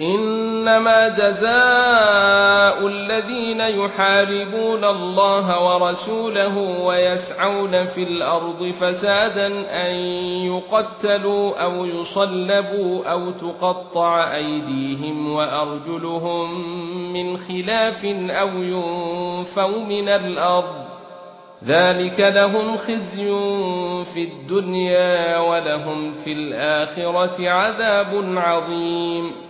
إنما جزاء الذين يحاربون الله ورسوله ويسعون في الأرض فسادا أن يقتلوا أو يصلبوا أو تقطع أيديهم وأرجلهم من خلاف أو ينفوا من الأرض. ذلك لهم خزي في الدنيا ولهم في الآخرة عذاب عظيم.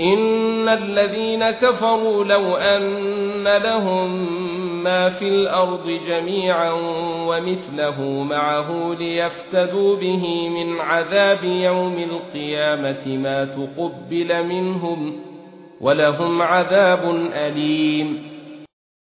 ان الذين كفروا لو ان لهم ما في الأرض جميعا ومثله معه ليفتدوا به من عذاب يوم القيامه ما تقبل منهم ولهم عذاب اليم